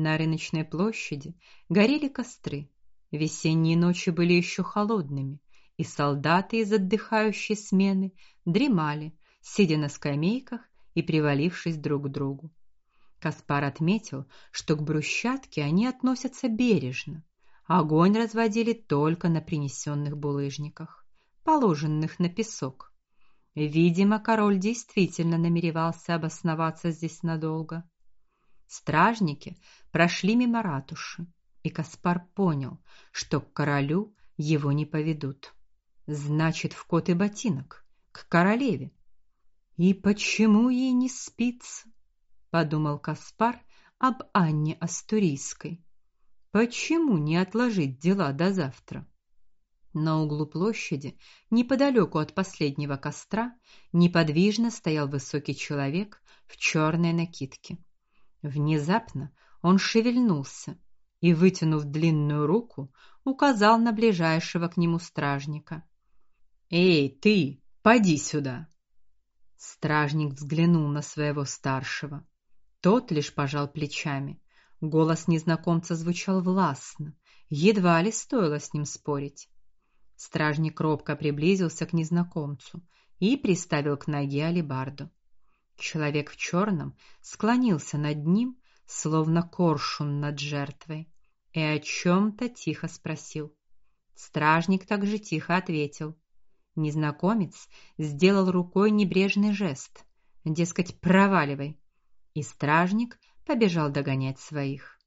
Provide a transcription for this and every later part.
На рыночной площади горели костры. Весенние ночи были еще холодными, и солдаты из отдыхающей смены дремали, сидя на скамейках и привалившись друг к другу. Каспар отметил, что к брусчатке они относятся бережно. Огонь разводили только на принесенных булыжниках, положенных на песок. Видимо, король действительно намеревался обосноваться здесь надолго. Стражники прошли мимо ратуши, и Каспар понял, что к королю его не поведут. Значит, в кот и ботинок к королеве. И почему ей не спится? подумал Каспар об Анне Астурийской. Почему не отложить дела до завтра? На углу площади, неподалеку от последнего костра, неподвижно стоял высокий человек в черной накидке. Внезапно он шевельнулся и, вытянув длинную руку, указал на ближайшего к нему стражника. Эй, ты, поди сюда. Стражник взглянул на своего старшего. Тот лишь пожал плечами. Голос незнакомца звучал властно, едва ли стоило с ним спорить. Стражник робко приблизился к незнакомцу и приставил к ноге алебарду. Человек в черном склонился над ним, словно коршун над жертвой, и о чем то тихо спросил. Стражник также тихо ответил. Незнакомец сделал рукой небрежный жест, дескать, проваливай и стражник побежал догонять своих.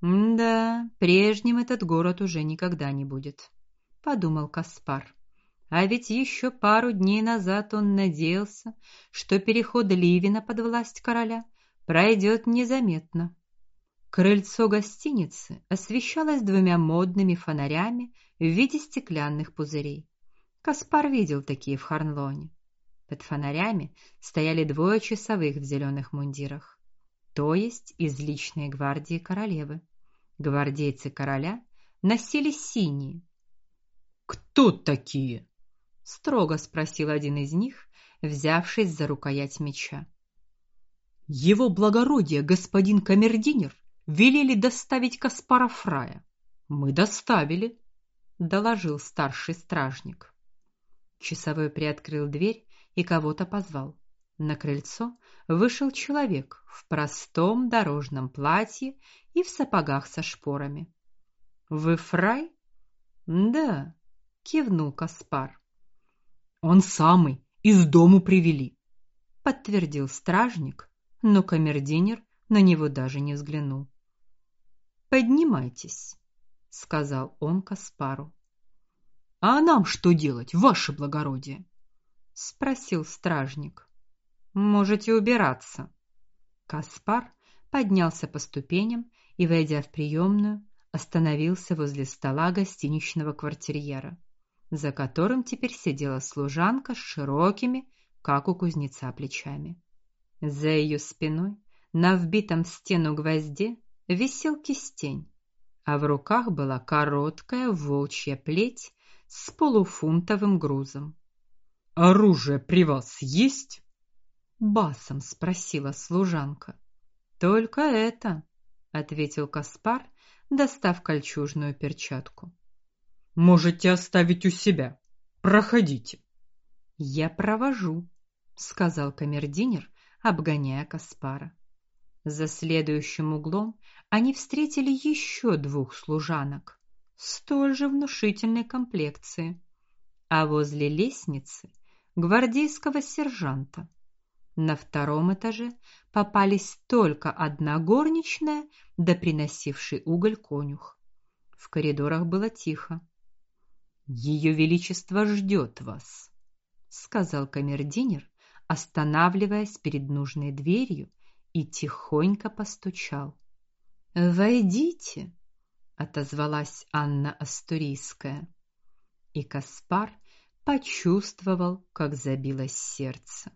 Да, прежним этот город уже никогда не будет, подумал Каспар. А ведь еще пару дней назад он надеялся, что переход Ливина под власть короля пройдет незаметно. Крыльцо гостиницы освещалось двумя модными фонарями в виде стеклянных пузырей. Каспар видел такие в Харнлоне. Под фонарями стояли двое часовых в зеленых мундирах, то есть из личной гвардии королевы. Гвардейцы короля носили синие. Кто такие? Строго спросил один из них, взявшись за рукоять меча. Его благородие господин камердинер велели доставить Каспара Фрая. Мы доставили, доложил старший стражник. Часовой приоткрыл дверь и кого-то позвал. На крыльцо вышел человек в простом дорожном платье и в сапогах со шпорами. Вы фрай? Да, кивнул Каспар. Он самый, из дому привели, подтвердил стражник, но камердинер на него даже не взглянул. Поднимайтесь, сказал он Каспару. А нам что делать, ваше благородие? спросил стражник. Можете убираться. Каспар поднялся по ступеням и, войдя в приемную, остановился возле стола гостиничного квартирьера, за которым теперь сидела служанка с широкими, как у кузнеца, плечами. За ее спиной, на вбитом в стену гвозде, висел кистень, а в руках была короткая волчья плеть с полуфунтовым грузом. Оружие при вас есть? басом спросила служанка. Только это, ответил Каспар, достав кольчужную перчатку. Можете оставить у себя. Проходите. Я провожу, сказал камердинер, обгоняя Каспара. За следующим углом они встретили еще двух служанок столь же внушительной комплекции, а возле лестницы гвардейского сержанта. На втором этаже попались только одна горничная да приносивший уголь конюх. В коридорах было тихо. Ее величество ждет вас, сказал камердинер, останавливаясь перед нужной дверью и тихонько постучал. Войдите, отозвалась Анна Астурийская. И Каспар почувствовал, как забилось сердце.